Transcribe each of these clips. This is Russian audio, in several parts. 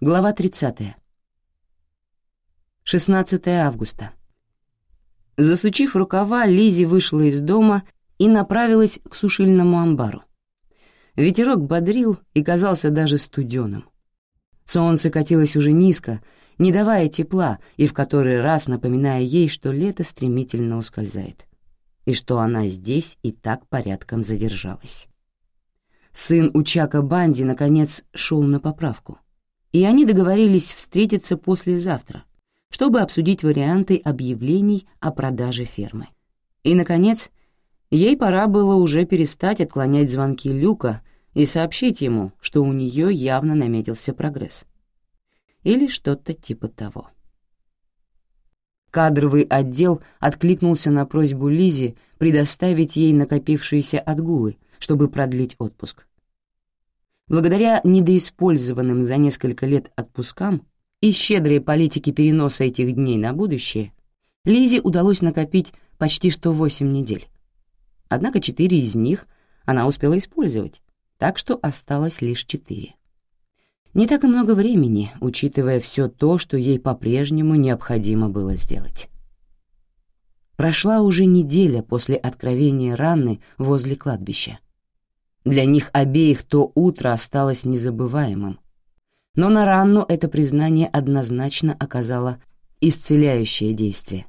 Глава 30. 16 августа. Засучив рукава, Лизи вышла из дома и направилась к сушильному амбару. Ветерок бодрил и казался даже студеным. Солнце катилось уже низко, не давая тепла и в который раз напоминая ей, что лето стремительно ускользает, и что она здесь и так порядком задержалась. Сын Учака Банди, наконец, шел на поправку — и они договорились встретиться послезавтра, чтобы обсудить варианты объявлений о продаже фермы. И, наконец, ей пора было уже перестать отклонять звонки Люка и сообщить ему, что у нее явно наметился прогресс. Или что-то типа того. Кадровый отдел откликнулся на просьбу Лизи предоставить ей накопившиеся отгулы, чтобы продлить отпуск. Благодаря недоиспользованным за несколько лет отпускам и щедрой политике переноса этих дней на будущее, Лизе удалось накопить почти что восемь недель. Однако четыре из них она успела использовать, так что осталось лишь четыре. Не так и много времени, учитывая все то, что ей по-прежнему необходимо было сделать. Прошла уже неделя после откровения Ранны возле кладбища. Для них обеих то утро осталось незабываемым. Но на Ранну это признание однозначно оказало исцеляющее действие.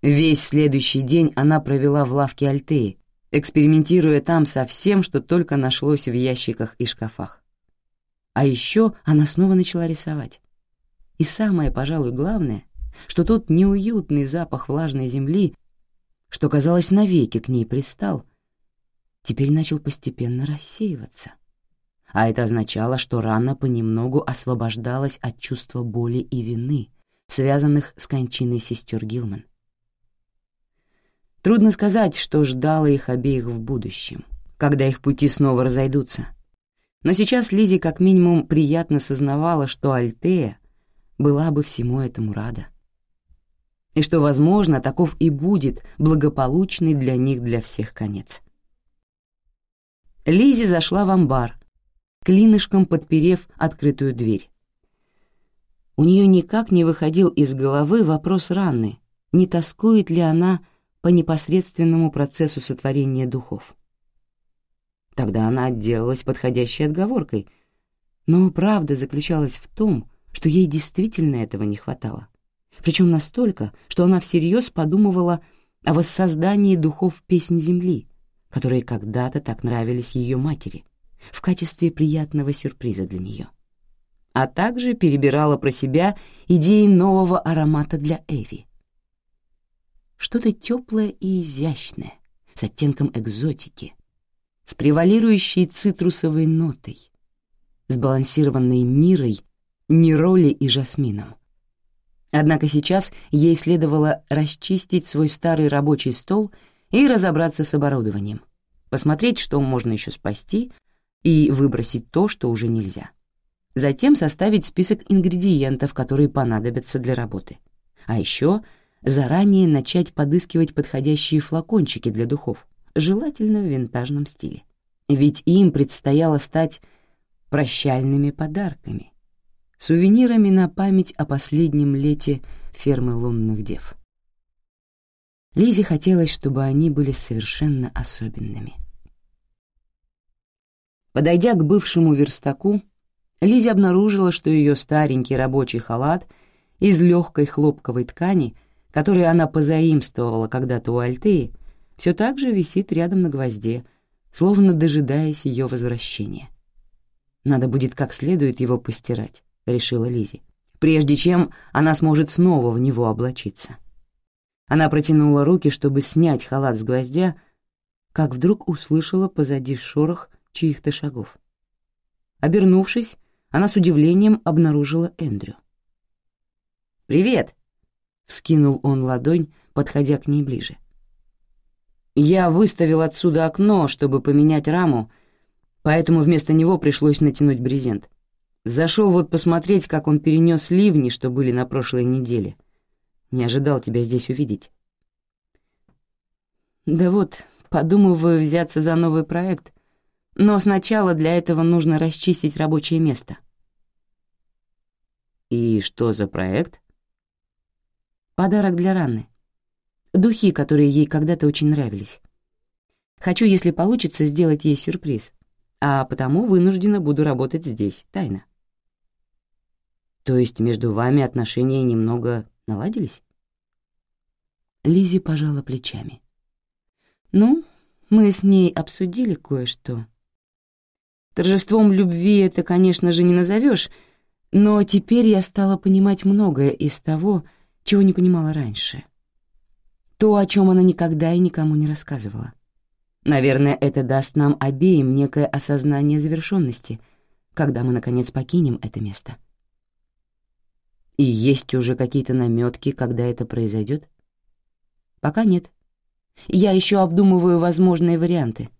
Весь следующий день она провела в лавке Альтеи, экспериментируя там со всем, что только нашлось в ящиках и шкафах. А еще она снова начала рисовать. И самое, пожалуй, главное, что тот неуютный запах влажной земли, что, казалось, навеки к ней пристал — теперь начал постепенно рассеиваться. А это означало, что рана понемногу освобождалась от чувства боли и вины, связанных с кончиной сестер Гилман. Трудно сказать, что ждало их обеих в будущем, когда их пути снова разойдутся. Но сейчас Лизи как минимум приятно сознавала, что Альтея была бы всему этому рада. И что, возможно, таков и будет благополучный для них для всех конец. Лизи зашла в амбар, клинышком подперев открытую дверь. У нее никак не выходил из головы вопрос Ранны, не тоскует ли она по непосредственному процессу сотворения духов. Тогда она отделалась подходящей отговоркой, но правда заключалась в том, что ей действительно этого не хватало. Причем настолько, что она всерьез подумывала о воссоздании духов песни Земли — которые когда-то так нравились ее матери, в качестве приятного сюрприза для нее. А также перебирала про себя идеи нового аромата для Эви. Что-то теплое и изящное, с оттенком экзотики, с превалирующей цитрусовой нотой, сбалансированной мирой, нероли и жасмином. Однако сейчас ей следовало расчистить свой старый рабочий стол — и разобраться с оборудованием, посмотреть, что можно еще спасти, и выбросить то, что уже нельзя. Затем составить список ингредиентов, которые понадобятся для работы. А еще заранее начать подыскивать подходящие флакончики для духов, желательно в винтажном стиле. Ведь им предстояло стать прощальными подарками, сувенирами на память о последнем лете фермы лунных дев. Лизе хотелось, чтобы они были совершенно особенными. Подойдя к бывшему верстаку, Лизе обнаружила, что ее старенький рабочий халат из легкой хлопковой ткани, который она позаимствовала когда-то у Альтеи, все так же висит рядом на гвозде, словно дожидаясь ее возвращения. «Надо будет как следует его постирать», — решила Лизи, прежде чем она сможет снова в него облачиться. Она протянула руки, чтобы снять халат с гвоздя, как вдруг услышала позади шорох чьих-то шагов. Обернувшись, она с удивлением обнаружила Эндрю. «Привет!» — вскинул он ладонь, подходя к ней ближе. «Я выставил отсюда окно, чтобы поменять раму, поэтому вместо него пришлось натянуть брезент. Зашел вот посмотреть, как он перенес ливни, что были на прошлой неделе. Не ожидал тебя здесь увидеть. Да вот, подумываю взяться за новый проект, но сначала для этого нужно расчистить рабочее место. «И что за проект?» «Подарок для Ранны. Духи, которые ей когда-то очень нравились. Хочу, если получится, сделать ей сюрприз, а потому вынуждена буду работать здесь, тайно». «То есть между вами отношения немного наладились?» Лизи пожала плечами. «Ну, мы с ней обсудили кое-что. Торжеством любви это, конечно же, не назовешь, но теперь я стала понимать многое из того, чего не понимала раньше. То, о чем она никогда и никому не рассказывала. Наверное, это даст нам обеим некое осознание завершенности, когда мы, наконец, покинем это место. И есть уже какие-то наметки, когда это произойдет? Пока нет. Я еще обдумываю возможные варианты.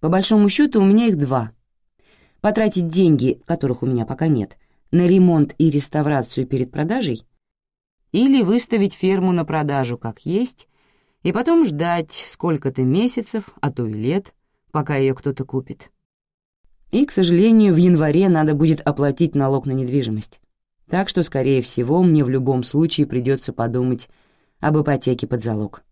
По большому счету у меня их два. Потратить деньги, которых у меня пока нет, на ремонт и реставрацию перед продажей или выставить ферму на продажу как есть и потом ждать сколько-то месяцев, а то и лет, пока ее кто-то купит. И, к сожалению, в январе надо будет оплатить налог на недвижимость. Так что, скорее всего, мне в любом случае придется подумать об ипотеке под залог.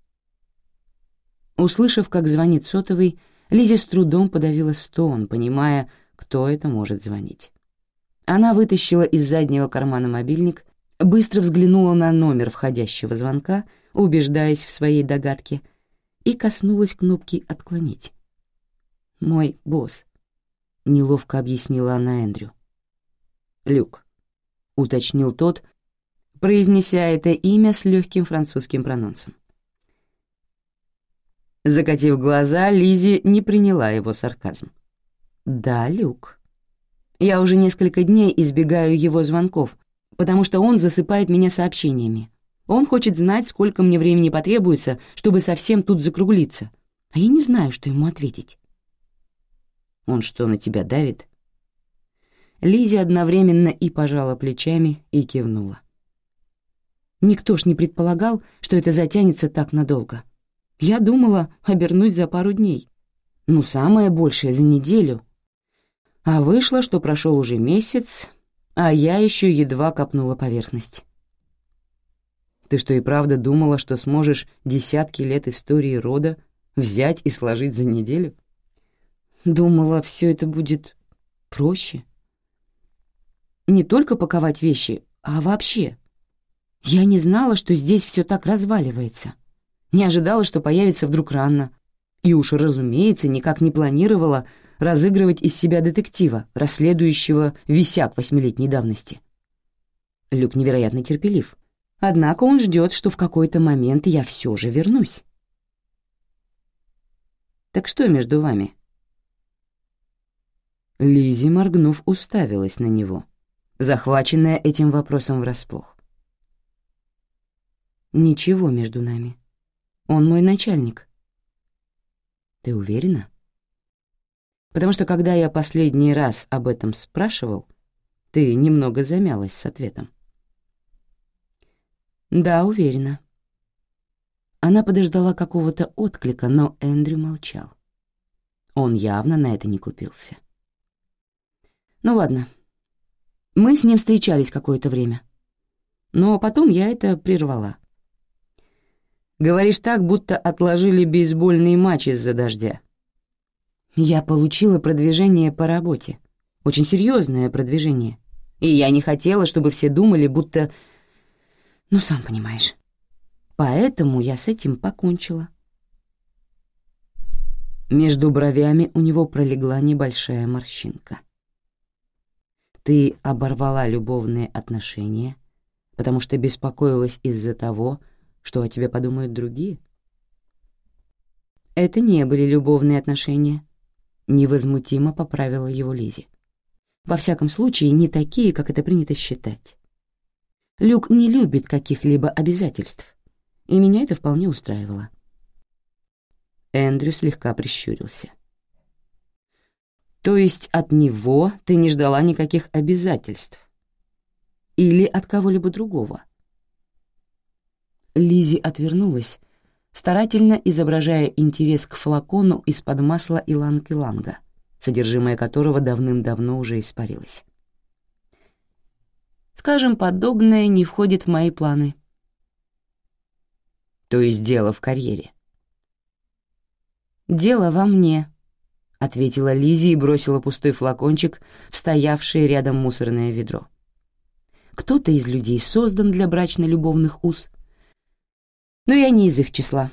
Услышав, как звонит сотовый, Лизи с трудом подавила стон, понимая, кто это может звонить. Она вытащила из заднего кармана мобильник, быстро взглянула на номер входящего звонка, убеждаясь в своей догадке, и коснулась кнопки «Отклонить». «Мой босс», — неловко объяснила она Эндрю. «Люк», — уточнил тот, произнеся это имя с легким французским прононсом. Закатив глаза, Лизи не приняла его сарказм. «Да, Люк. Я уже несколько дней избегаю его звонков, потому что он засыпает меня сообщениями. Он хочет знать, сколько мне времени потребуется, чтобы совсем тут закруглиться, а я не знаю, что ему ответить». «Он что, на тебя давит?» Лизи одновременно и пожала плечами, и кивнула. Никто ж не предполагал, что это затянется так надолго. Я думала, обернусь за пару дней. Ну, самое большее за неделю. А вышло, что прошел уже месяц, а я еще едва копнула поверхность. Ты что и правда думала, что сможешь десятки лет истории рода взять и сложить за неделю? Думала, все это будет проще. Не только паковать вещи, а вообще. Я не знала, что здесь все так разваливается. Не ожидала, что появится вдруг рано. И уж, разумеется, никак не планировала разыгрывать из себя детектива, расследующего висяк восьмилетней давности. Люк невероятно терпелив. Однако он ждет, что в какой-то момент я все же вернусь. «Так что между вами?» Лизи, моргнув, уставилась на него, захваченная этим вопросом врасплох. «Ничего между нами», он мой начальник. Ты уверена? Потому что когда я последний раз об этом спрашивал, ты немного замялась с ответом. Да, уверена. Она подождала какого-то отклика, но Эндрю молчал. Он явно на это не купился. Ну ладно. Мы с ним встречались какое-то время. Но потом я это прервала. Говоришь так, будто отложили бейсбольный матч из-за дождя. Я получила продвижение по работе. Очень серьезное продвижение. И я не хотела, чтобы все думали, будто... Ну, сам понимаешь. Поэтому я с этим покончила. Между бровями у него пролегла небольшая морщинка. Ты оборвала любовные отношения, потому что беспокоилась из-за того, что о тебе подумают другие? Это не были любовные отношения. Невозмутимо поправила его Лизи. Во всяком случае, не такие, как это принято считать. Люк не любит каких-либо обязательств, и меня это вполне устраивало. Эндрю слегка прищурился. «То есть от него ты не ждала никаких обязательств? Или от кого-либо другого?» Лизи отвернулась, старательно изображая интерес к флакону из-под масла иланг-иланга, содержимое которого давным-давно уже испарилось. Скажем, подобное не входит в мои планы. То есть дело в карьере. Дело во мне, — ответила Лизи и бросила пустой флакончик в стоявшее рядом мусорное ведро. Кто-то из людей создан для брачно-любовных уз, но я не из их числа.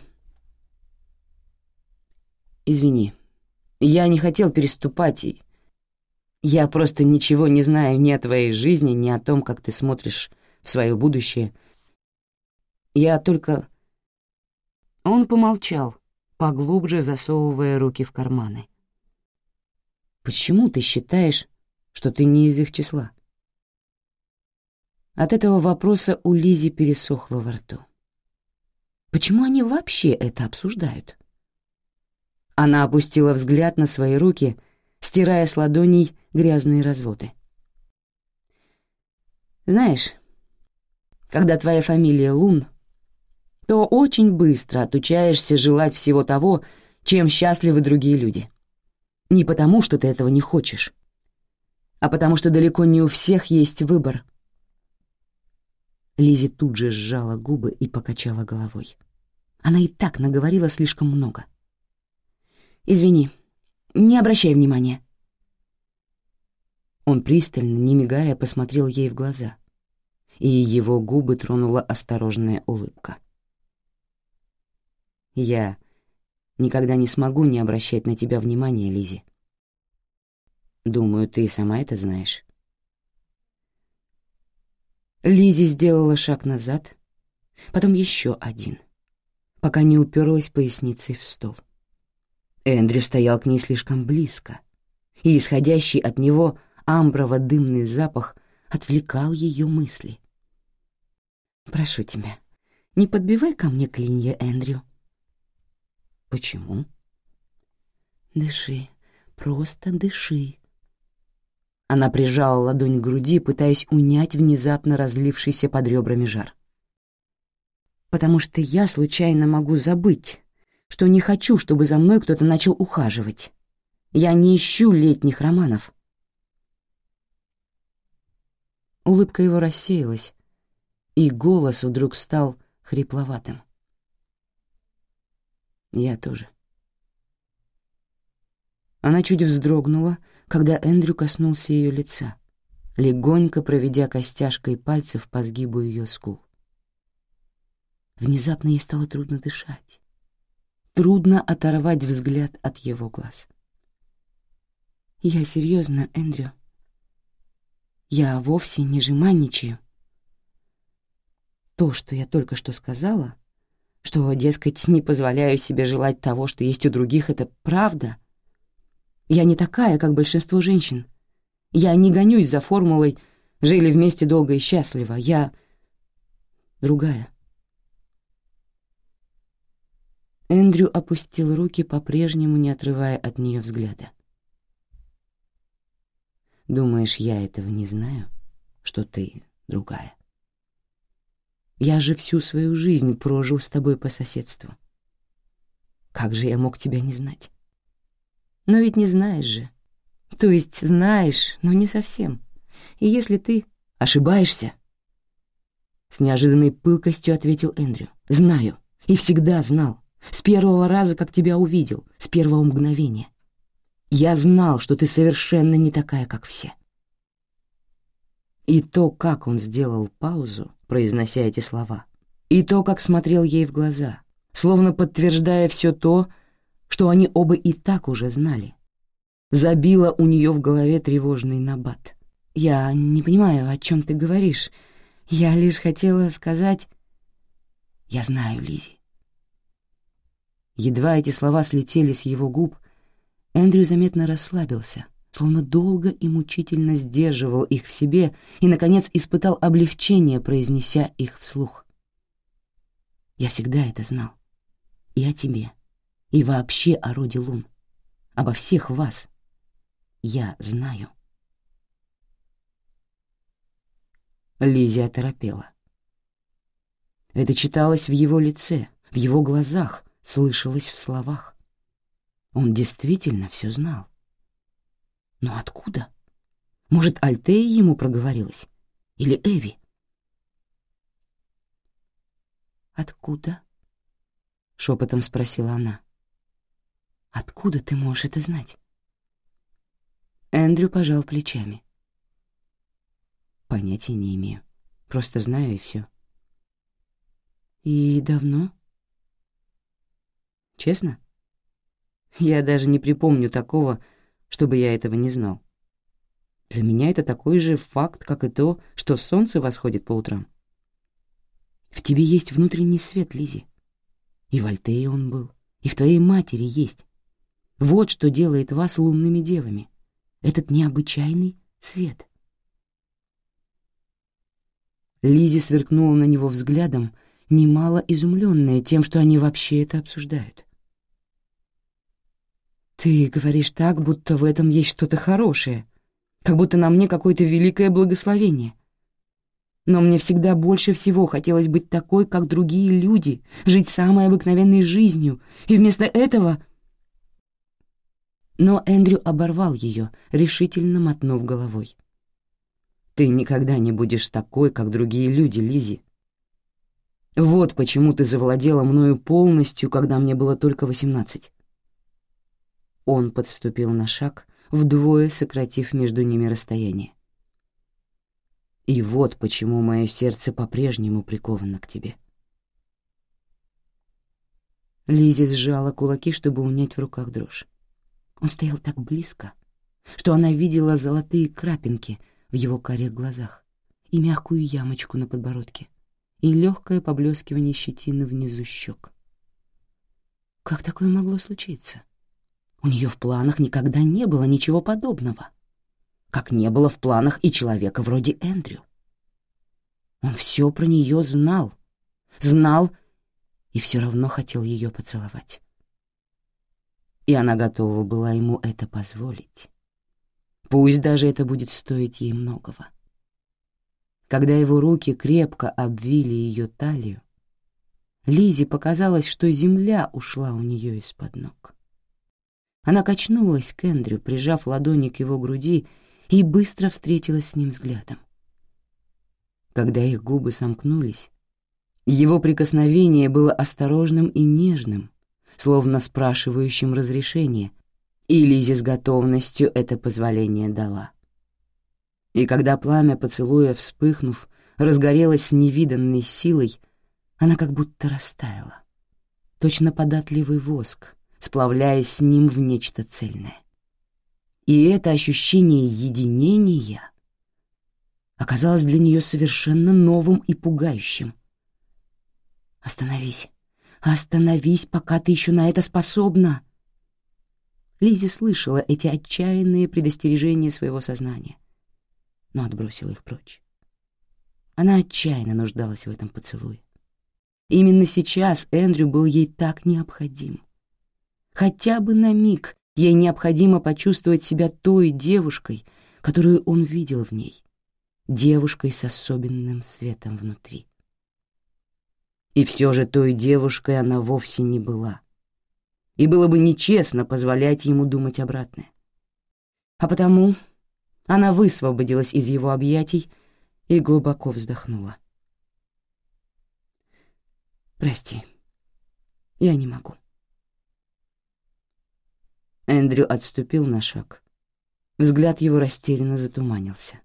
Извини, я не хотел переступать, и я просто ничего не знаю ни о твоей жизни, ни о том, как ты смотришь в свое будущее. Я только... Он помолчал, поглубже засовывая руки в карманы. «Почему ты считаешь, что ты не из их числа?» От этого вопроса у Лизи пересохло во рту. Почему они вообще это обсуждают? Она опустила взгляд на свои руки, стирая с ладоней грязные разводы. «Знаешь, когда твоя фамилия Лун, то очень быстро отучаешься желать всего того, чем счастливы другие люди. Не потому, что ты этого не хочешь, а потому что далеко не у всех есть выбор». Лизи тут же сжала губы и покачала головой. Она и так наговорила слишком много. Извини, не обращай внимания». Он пристально, не мигая, посмотрел ей в глаза, и его губы тронула осторожная улыбка. «Я никогда не смогу не обращать на тебя внимания, Лизи. Думаю, ты сама это знаешь». Лизи сделала шаг назад, потом еще один, пока не уперлась поясницей в стол. Эндрю стоял к ней слишком близко, и исходящий от него амброво-дымный запах отвлекал ее мысли. «Прошу тебя, не подбивай ко мне клинья, Эндрю». «Почему?» «Дыши, просто дыши». Она прижала ладонь к груди, пытаясь унять внезапно разлившийся под ребрами жар. «Потому что я случайно могу забыть, что не хочу, чтобы за мной кто-то начал ухаживать. Я не ищу летних романов. Улыбка его рассеялась, и голос вдруг стал хрипловатым. Я тоже. Она чуть вздрогнула, когда Эндрю коснулся ее лица, легонько проведя костяшкой пальцев по сгибу ее скул. Внезапно ей стало трудно дышать трудно оторвать взгляд от его глаз. «Я серьезно, Эндрю. Я вовсе не жеманничаю. То, что я только что сказала, что, дескать, не позволяю себе желать того, что есть у других, это правда. Я не такая, как большинство женщин. Я не гонюсь за формулой «жили вместе долго и счастливо». Я другая». Эндрю опустил руки, по-прежнему не отрывая от нее взгляда. «Думаешь, я этого не знаю, что ты другая? Я же всю свою жизнь прожил с тобой по соседству. Как же я мог тебя не знать? Но ведь не знаешь же. То есть знаешь, но не совсем. И если ты ошибаешься...» С неожиданной пылкостью ответил Эндрю. «Знаю. И всегда знал. С первого раза, как тебя увидел, с первого мгновения. Я знал, что ты совершенно не такая, как все. И то, как он сделал паузу, произнося эти слова, и то, как смотрел ей в глаза, словно подтверждая все то, что они оба и так уже знали, забило у нее в голове тревожный набат. «Я не понимаю, о чем ты говоришь. Я лишь хотела сказать...» «Я знаю, Лизи. Едва эти слова слетели с его губ, Эндрю заметно расслабился, словно долго и мучительно сдерживал их в себе и, наконец, испытал облегчение, произнеся их вслух. «Я всегда это знал. И о тебе, и вообще о роде Лун, обо всех вас. Я знаю». Лизия оторопела. Это читалось в его лице, в его глазах, слышалось в словах. Он действительно все знал. Но откуда? Может, Альтея ему проговорилась? Или Эви? «Откуда?» — шепотом спросила она. «Откуда ты можешь это знать?» Эндрю пожал плечами. «Понятия не имею. Просто знаю и все. «И давно?» «Честно?» Я даже не припомню такого, чтобы я этого не знал. Для меня это такой же факт, как и то, что солнце восходит по утрам. В тебе есть внутренний свет, Лизи. И в Альтее он был, и в твоей матери есть. Вот что делает вас лунными девами. Этот необычайный свет. Лизи сверкнула на него взглядом, немало изумленная тем, что они вообще это обсуждают. «Ты говоришь так, будто в этом есть что-то хорошее, как будто на мне какое-то великое благословение. Но мне всегда больше всего хотелось быть такой, как другие люди, жить самой обыкновенной жизнью, и вместо этого...» Но Эндрю оборвал ее, решительно мотнув головой. «Ты никогда не будешь такой, как другие люди, Лизи. Вот почему ты завладела мною полностью, когда мне было только восемнадцать». Он подступил на шаг, вдвое сократив между ними расстояние. И вот почему мое сердце по-прежнему приковано к тебе. Лизи сжала кулаки, чтобы унять в руках дрожь. Он стоял так близко, что она видела золотые крапинки в его карих глазах и мягкую ямочку на подбородке, и легкое поблескивание щетины внизу щек. Как такое могло случиться? У нее в планах никогда не было ничего подобного, как не было в планах и человека вроде Эндрю. Он все про нее знал, знал и все равно хотел ее поцеловать и она готова была ему это позволить. Пусть даже это будет стоить ей многого. Когда его руки крепко обвили ее талию, Лизе показалось, что земля ушла у нее из-под ног. Она качнулась к Эндрю, прижав ладони к его груди, и быстро встретилась с ним взглядом. Когда их губы сомкнулись, его прикосновение было осторожным и нежным, словно спрашивающим разрешение, и Лизе с готовностью это позволение дала. И когда пламя поцелуя, вспыхнув, разгорелось с невиданной силой, она как будто растаяла. Точно податливый воск, сплавляясь с ним в нечто цельное. И это ощущение единения оказалось для нее совершенно новым и пугающим. «Остановись», Остановись, пока ты еще на это способна. Лизи слышала эти отчаянные предостережения своего сознания, но отбросила их прочь. Она отчаянно нуждалась в этом поцелуе. Именно сейчас Эндрю был ей так необходим. Хотя бы на миг ей необходимо почувствовать себя той девушкой, которую он видел в ней, девушкой с особенным светом внутри. И все же той девушкой она вовсе не была. И было бы нечестно позволять ему думать обратное. А потому она высвободилась из его объятий и глубоко вздохнула. «Прости, я не могу». Эндрю отступил на шаг. Взгляд его растерянно затуманился.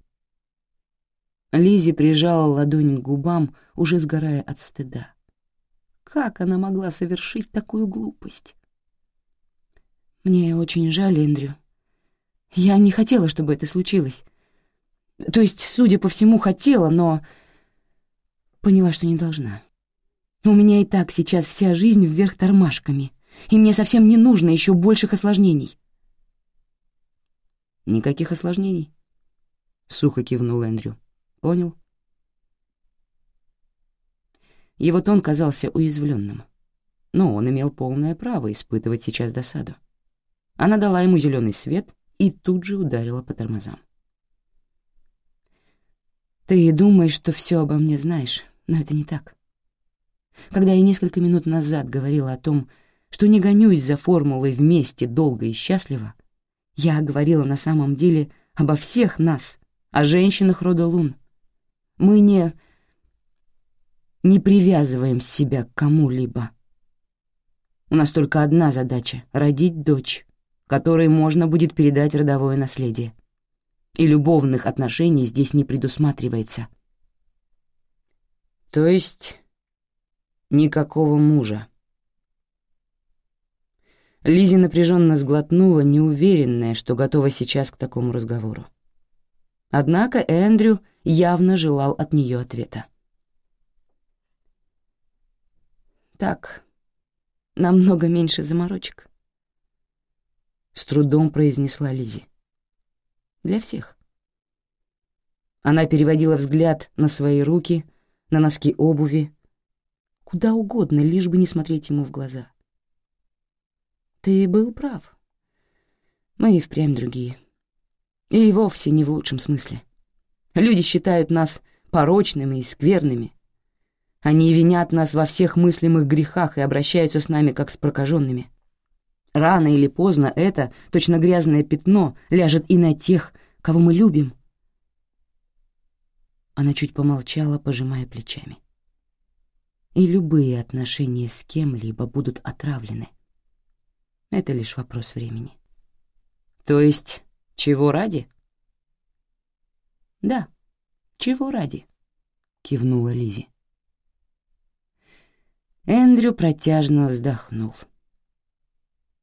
Лизи прижала ладонь к губам, уже сгорая от стыда. Как она могла совершить такую глупость? Мне очень жаль, Эндрю. Я не хотела, чтобы это случилось. То есть, судя по всему, хотела, но поняла, что не должна. У меня и так сейчас вся жизнь вверх тормашками, и мне совсем не нужно еще больших осложнений. Никаких осложнений? Сухо кивнул Эндрю. Понял? Его тон казался уязвленным. Но он имел полное право испытывать сейчас досаду. Она дала ему зеленый свет и тут же ударила по тормозам. «Ты думаешь, что все обо мне знаешь, но это не так. Когда я несколько минут назад говорила о том, что не гонюсь за формулой вместе долго и счастливо, я говорила на самом деле обо всех нас, о женщинах рода Лун, Мы не... не привязываем себя к кому-либо. У нас только одна задача — родить дочь, которой можно будет передать родовое наследие. И любовных отношений здесь не предусматривается. То есть никакого мужа. Лизи напряженно сглотнула, неуверенная, что готова сейчас к такому разговору. Однако Эндрю явно желал от нее ответа. «Так, намного меньше заморочек», — с трудом произнесла Лизи. «Для всех». Она переводила взгляд на свои руки, на носки обуви, куда угодно, лишь бы не смотреть ему в глаза. «Ты был прав. Мы и впрямь другие». И вовсе не в лучшем смысле. Люди считают нас порочными и скверными. Они винят нас во всех мыслимых грехах и обращаются с нами как с прокаженными. Рано или поздно это, точно грязное пятно, ляжет и на тех, кого мы любим. Она чуть помолчала, пожимая плечами. И любые отношения с кем-либо будут отравлены. Это лишь вопрос времени. То есть чего ради? Да, чего ради? Кивнула Лизи. Эндрю протяжно вздохнул.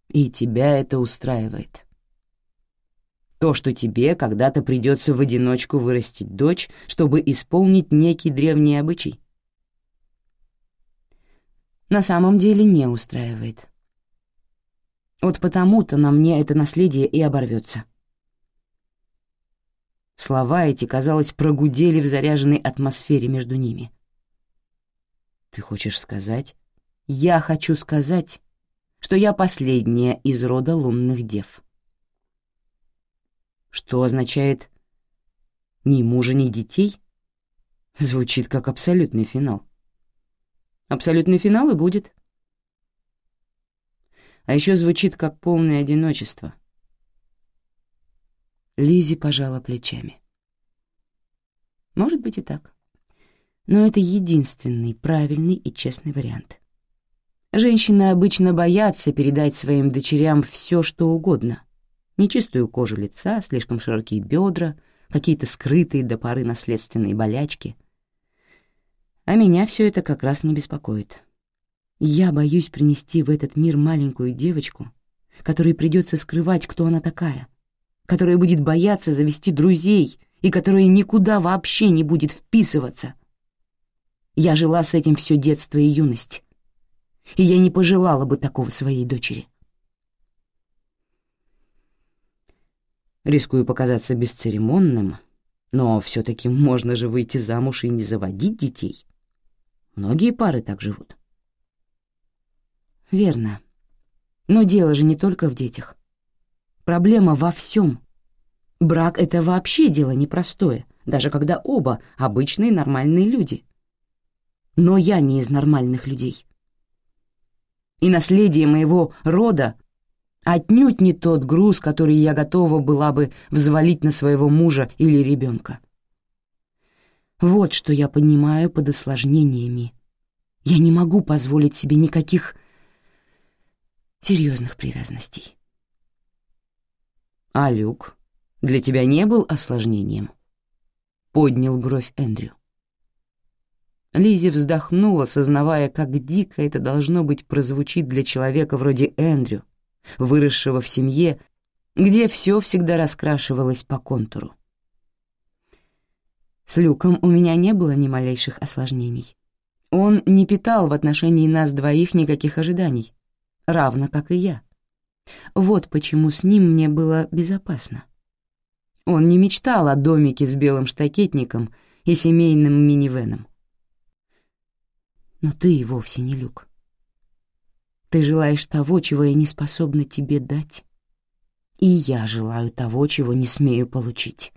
И тебя это устраивает. То, что тебе когда-то придется в одиночку вырастить дочь, чтобы исполнить некий древний обычай. На самом деле не устраивает. Вот потому-то на мне это наследие и оборвется. Слова эти, казалось, прогудели в заряженной атмосфере между ними. «Ты хочешь сказать?» «Я хочу сказать, что я последняя из рода лунных дев». «Что означает «ни мужа, ни детей»?» Звучит как абсолютный финал. Абсолютный финал и будет. А еще звучит как полное одиночество — Лизи пожала плечами. Может быть и так. Но это единственный правильный и честный вариант. Женщины обычно боятся передать своим дочерям все, что угодно. Нечистую кожу лица, слишком широкие бедра, какие-то скрытые до поры наследственные болячки. А меня все это как раз не беспокоит. Я боюсь принести в этот мир маленькую девочку, которой придется скрывать, кто она такая, которая будет бояться завести друзей и которая никуда вообще не будет вписываться. Я жила с этим все детство и юность, и я не пожелала бы такого своей дочери. Рискую показаться бесцеремонным, но все-таки можно же выйти замуж и не заводить детей. Многие пары так живут. Верно. Но дело же не только в детях. Проблема во всем. Брак — это вообще дело непростое, даже когда оба обычные нормальные люди. Но я не из нормальных людей. И наследие моего рода отнюдь не тот груз, который я готова была бы взвалить на своего мужа или ребенка. Вот что я понимаю под осложнениями. Я не могу позволить себе никаких серьезных привязанностей. А Люк для тебя не был осложнением?» Поднял бровь Эндрю. Лизи вздохнула, сознавая, как дико это должно быть прозвучит для человека вроде Эндрю, выросшего в семье, где все всегда раскрашивалось по контуру. С Люком у меня не было ни малейших осложнений. Он не питал в отношении нас двоих никаких ожиданий, равно как и я. Вот почему с ним мне было безопасно. Он не мечтал о домике с белым штакетником и семейным минивеном. Но ты и вовсе не люк. Ты желаешь того, чего я не способна тебе дать. И я желаю того, чего не смею получить.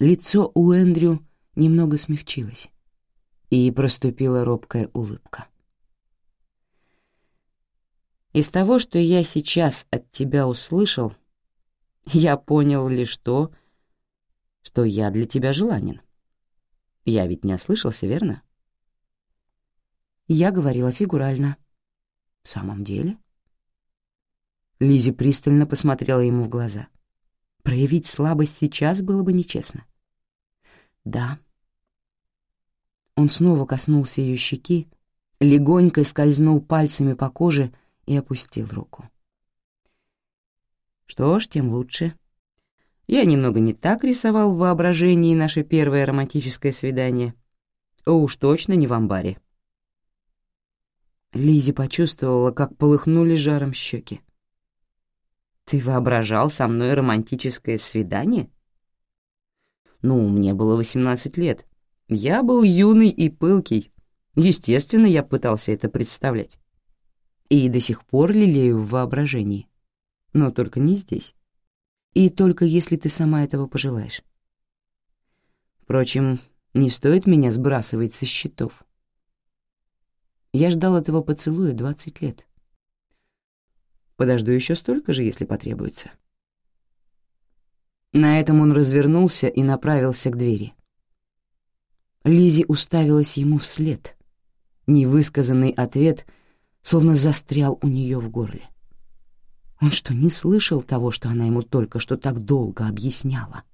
Лицо у Эндрю немного смягчилось, и проступила робкая улыбка. Из того, что я сейчас от тебя услышал, я понял лишь то, что я для тебя желанен. Я ведь не ослышался, верно? Я говорила фигурально. В самом деле? Лизи пристально посмотрела ему в глаза. Проявить слабость сейчас было бы нечестно. Да. Он снова коснулся ее щеки, легонько скользнул пальцами по коже и опустил руку. Что ж, тем лучше. Я немного не так рисовал в воображении наше первое романтическое свидание. О, уж точно не в амбаре. Лизи почувствовала, как полыхнули жаром щеки. «Ты воображал со мной романтическое свидание?» «Ну, мне было восемнадцать лет. Я был юный и пылкий. Естественно, я пытался это представлять. И до сих пор лелею в воображении. Но только не здесь. И только если ты сама этого пожелаешь. Впрочем, не стоит меня сбрасывать со счетов. Я ждал этого поцелуя двадцать лет. Подожду еще столько же, если потребуется. На этом он развернулся и направился к двери. Лизи уставилась ему вслед. Невысказанный ответ словно застрял у нее в горле. Он что, не слышал того, что она ему только что так долго объясняла?